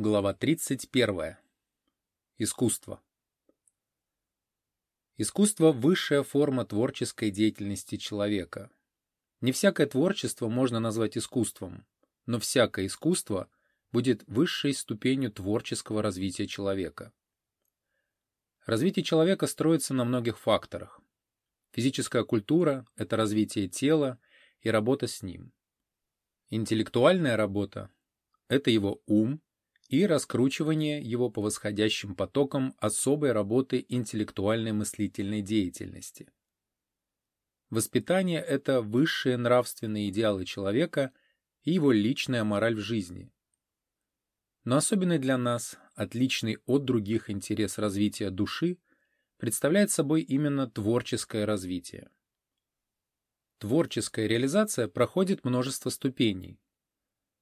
Глава 31. Искусство. Искусство – высшая форма творческой деятельности человека. Не всякое творчество можно назвать искусством, но всякое искусство будет высшей ступенью творческого развития человека. Развитие человека строится на многих факторах. Физическая культура – это развитие тела и работа с ним. Интеллектуальная работа – это его ум и раскручивание его по восходящим потокам особой работы интеллектуальной мыслительной деятельности. Воспитание – это высшие нравственные идеалы человека и его личная мораль в жизни. Но особенный для нас, отличный от других интерес развития души, представляет собой именно творческое развитие. Творческая реализация проходит множество ступеней.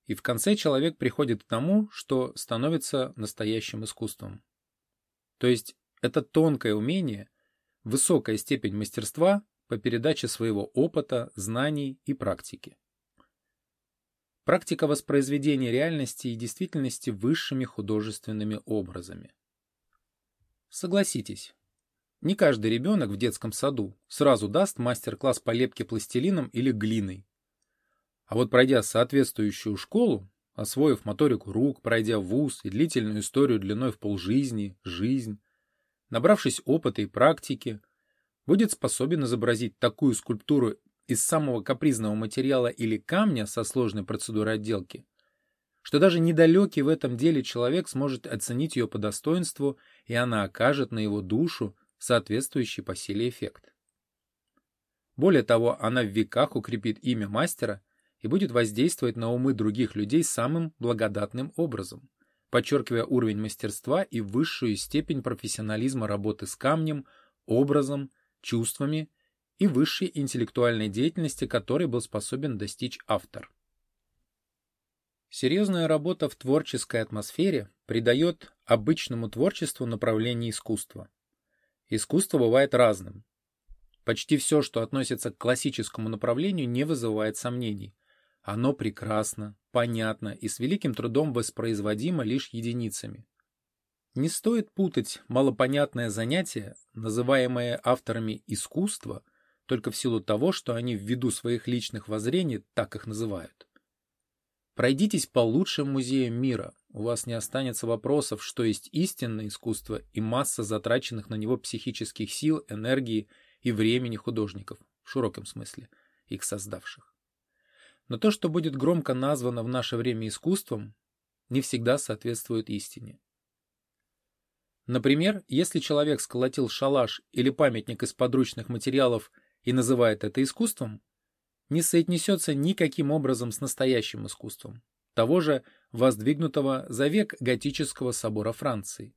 И в конце человек приходит к тому, что становится настоящим искусством. То есть это тонкое умение, высокая степень мастерства по передаче своего опыта, знаний и практики. Практика воспроизведения реальности и действительности высшими художественными образами. Согласитесь, не каждый ребенок в детском саду сразу даст мастер-класс по лепке пластилином или глиной. А вот пройдя соответствующую школу, освоив моторику рук, пройдя вуз и длительную историю длиной в полжизни, жизнь, набравшись опыта и практики, будет способен изобразить такую скульптуру из самого капризного материала или камня со сложной процедурой отделки, что даже недалекий в этом деле человек сможет оценить ее по достоинству, и она окажет на его душу соответствующий по силе эффект. Более того, она в веках укрепит имя мастера и будет воздействовать на умы других людей самым благодатным образом, подчеркивая уровень мастерства и высшую степень профессионализма работы с камнем, образом, чувствами и высшей интеллектуальной деятельности, которой был способен достичь автор. Серьезная работа в творческой атмосфере придает обычному творчеству направление искусства. Искусство бывает разным. Почти все, что относится к классическому направлению, не вызывает сомнений. Оно прекрасно, понятно и с великим трудом воспроизводимо лишь единицами. Не стоит путать малопонятное занятие, называемое авторами искусство, только в силу того, что они ввиду своих личных воззрений так их называют. Пройдитесь по лучшим музеям мира, у вас не останется вопросов, что есть истинное искусство и масса затраченных на него психических сил, энергии и времени художников, в широком смысле, их создавших. Но то, что будет громко названо в наше время искусством, не всегда соответствует истине. Например, если человек сколотил шалаш или памятник из подручных материалов и называет это искусством, не соотнесется никаким образом с настоящим искусством, того же воздвигнутого за век готического собора Франции.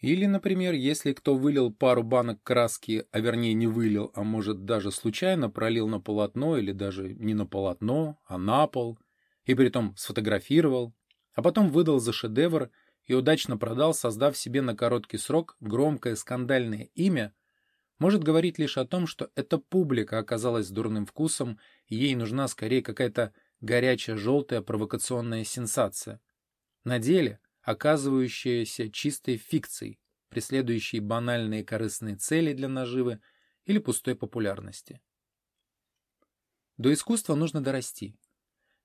Или, например, если кто вылил пару банок краски, а вернее не вылил, а может даже случайно пролил на полотно или даже не на полотно, а на пол, и притом сфотографировал, а потом выдал за шедевр и удачно продал, создав себе на короткий срок громкое скандальное имя, может говорить лишь о том, что эта публика оказалась дурным вкусом, и ей нужна скорее какая-то горячая желтая провокационная сенсация. На деле оказывающаяся чистой фикцией, преследующей банальные корыстные цели для наживы или пустой популярности. До искусства нужно дорасти.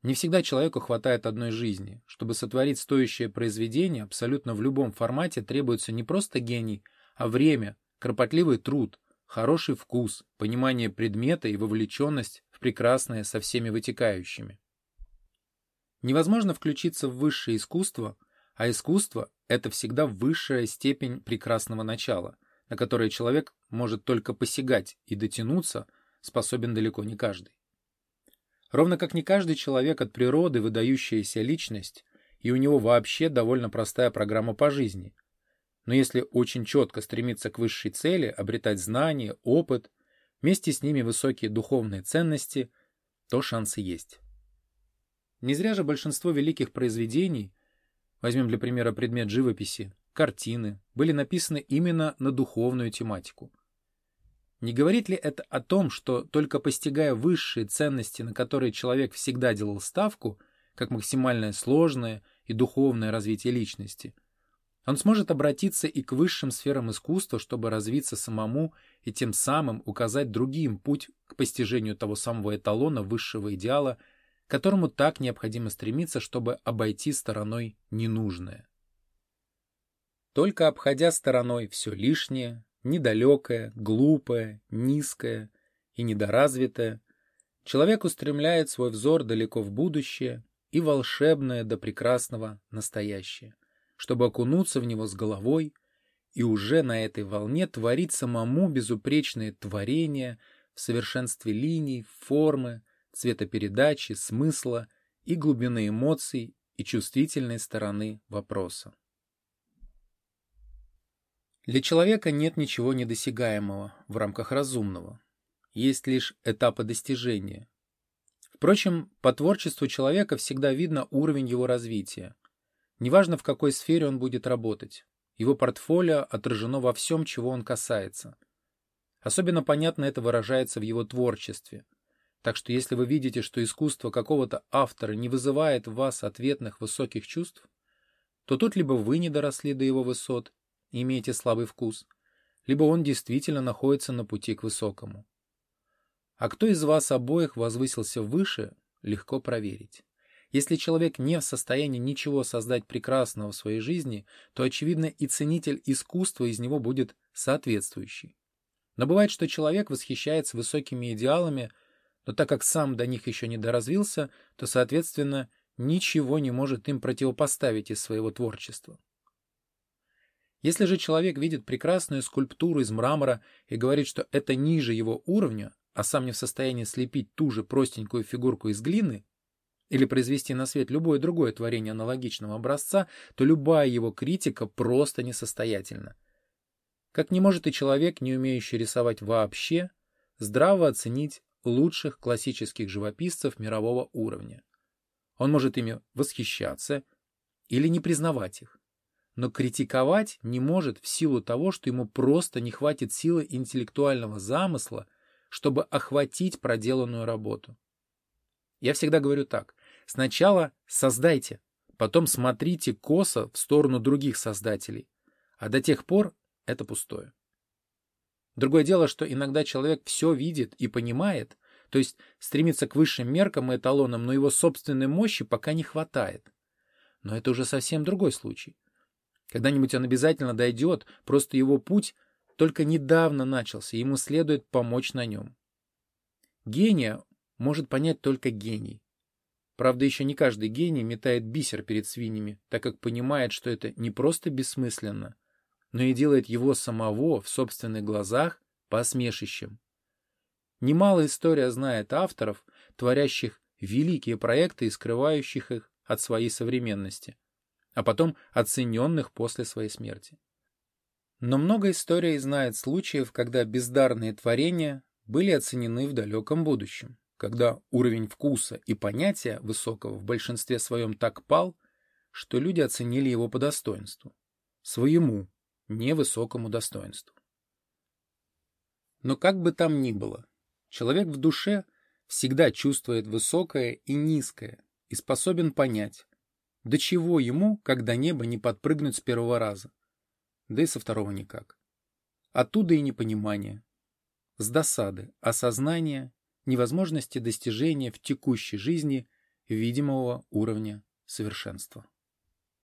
Не всегда человеку хватает одной жизни. Чтобы сотворить стоящее произведение, абсолютно в любом формате требуется не просто гений, а время, кропотливый труд, хороший вкус, понимание предмета и вовлеченность в прекрасное со всеми вытекающими. Невозможно включиться в высшее искусство, а искусство — это всегда высшая степень прекрасного начала, на которое человек может только посягать и дотянуться способен далеко не каждый. Ровно как не каждый человек от природы выдающаяся личность, и у него вообще довольно простая программа по жизни. Но если очень четко стремиться к высшей цели, обретать знания, опыт, вместе с ними высокие духовные ценности, то шансы есть. Не зря же большинство великих произведений, возьмем для примера предмет живописи, картины, были написаны именно на духовную тематику. Не говорит ли это о том, что только постигая высшие ценности, на которые человек всегда делал ставку, как максимально сложное и духовное развитие личности. Он сможет обратиться и к высшим сферам искусства, чтобы развиться самому и тем самым указать другим путь к постижению того самого эталона высшего идеала, к которому так необходимо стремиться, чтобы обойти стороной ненужное. Только обходя стороной все лишнее, недалекое, глупое, низкое и недоразвитое, человек устремляет свой взор далеко в будущее и волшебное до прекрасного настоящее, чтобы окунуться в него с головой и уже на этой волне творить самому безупречное творение в совершенстве линий, формы, цветопередачи, смысла и глубины эмоций и чувствительной стороны вопроса. Для человека нет ничего недосягаемого в рамках разумного. Есть лишь этапы достижения. Впрочем, по творчеству человека всегда видно уровень его развития. Неважно, в какой сфере он будет работать. Его портфолио отражено во всем, чего он касается. Особенно понятно это выражается в его творчестве. Так что если вы видите, что искусство какого-то автора не вызывает в вас ответных высоких чувств, то тут либо вы не доросли до его высот, имеете слабый вкус, либо он действительно находится на пути к высокому. А кто из вас обоих возвысился выше, легко проверить. Если человек не в состоянии ничего создать прекрасного в своей жизни, то, очевидно, и ценитель искусства из него будет соответствующий. Но бывает, что человек восхищается высокими идеалами, но так как сам до них еще не доразвился, то, соответственно, ничего не может им противопоставить из своего творчества. Если же человек видит прекрасную скульптуру из мрамора и говорит, что это ниже его уровня, а сам не в состоянии слепить ту же простенькую фигурку из глины или произвести на свет любое другое творение аналогичного образца, то любая его критика просто несостоятельна. Как не может и человек, не умеющий рисовать вообще, здраво оценить лучших классических живописцев мирового уровня. Он может ими восхищаться или не признавать их но критиковать не может в силу того, что ему просто не хватит силы интеллектуального замысла, чтобы охватить проделанную работу. Я всегда говорю так. Сначала создайте, потом смотрите косо в сторону других создателей, а до тех пор это пустое. Другое дело, что иногда человек все видит и понимает, то есть стремится к высшим меркам и эталонам, но его собственной мощи пока не хватает. Но это уже совсем другой случай. Когда-нибудь он обязательно дойдет, просто его путь только недавно начался, ему следует помочь на нем. Гения может понять только гений. Правда, еще не каждый гений метает бисер перед свиньями, так как понимает, что это не просто бессмысленно, но и делает его самого в собственных глазах посмешищем. Немало история знает авторов, творящих великие проекты и скрывающих их от своей современности а потом оцененных после своей смерти. Но много историй знает случаев, когда бездарные творения были оценены в далеком будущем, когда уровень вкуса и понятия высокого в большинстве своем так пал, что люди оценили его по достоинству, своему невысокому достоинству. Но как бы там ни было, человек в душе всегда чувствует высокое и низкое и способен понять, до чего ему, когда небо не подпрыгнуть с первого раза? Да и со второго никак. Оттуда и непонимание. С досады, осознание невозможности достижения в текущей жизни видимого уровня совершенства.